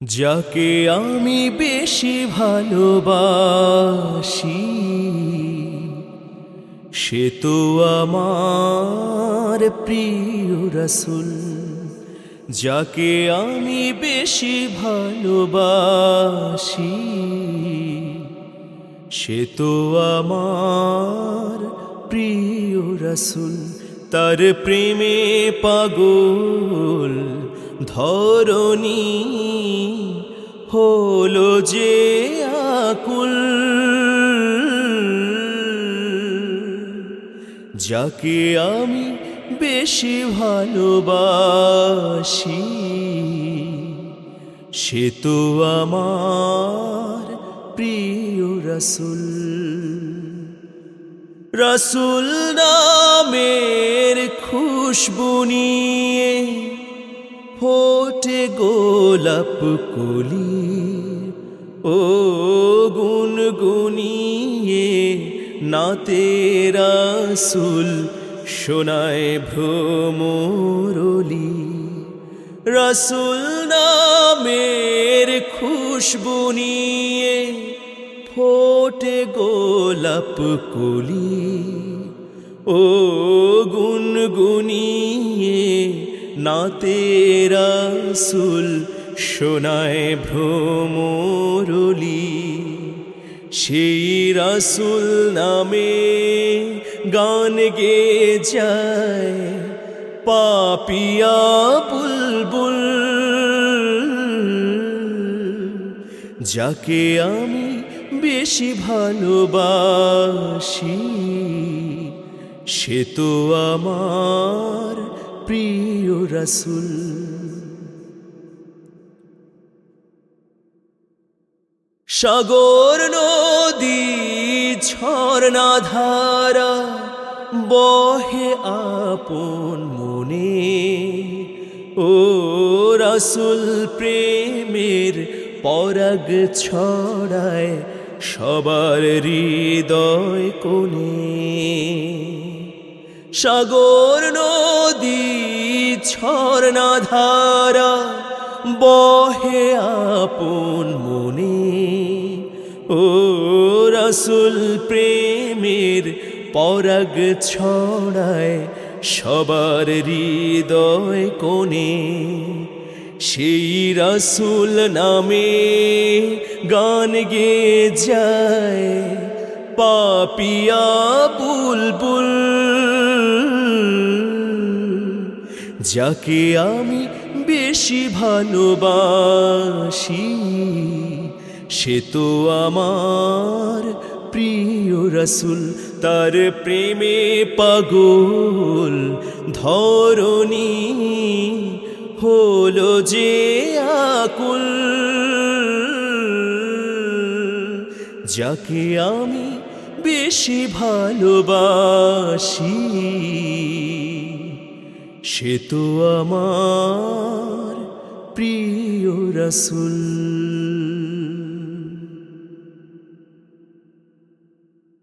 যাকে আমি বেশি ভালোবাসি, সে তো আমার প্রিয় রসুল। যাকে আমি বেশি ভালোবাসি, সে তো আমার প্রিয় রসুল। তার প্রেমে পাগল ধরণী হলো যে আকুল। যাকে আমি বেশি ভালোবাসি, সে তো আমার প্রিয় রসুল। রসুল নামের খুশবু ফোটে গোলাপ কলি ও গুনগুনিয়ে না তেরা সুল শোনায় ভ্রমরলি রসুল নামের খুশবু নিয়ে ফোটে গোলাপ কলি ও গুনগুনিয়ে না তেরা সুল শোনায় ভ্রমরলি। সেই রাসুল নামে গান গে যায় পাপিয়া বুলবুল। যাকে আমি বেশি ভালোবাসি, সে তো আমার প্রিয় রসুল। সাগর, নদী ঝর্ণা ধারা বহে আপন মনে। ও রসুল, প্রেমের পরাগ ছড়ায় সবার হৃদয় কোণে। সাগর নদী ঝর্ণা ধারা বহে আপন মনে। ও রসুল, প্রেমের পরাগ ছড়ায় সবার হৃদয় কোণে। সেই রসুল নামে গান গে যায় পাপিয়া বুলবুল। যাকে আমি বেশি ভালোবাসি, সে তো আমার প্রিয় রসুল। তার প্রেমে পাগল ধরণী হলো যে আকুল। যাকে আমি বেশি ভালোবাসি সে তো আমার প্রিয় রসুল।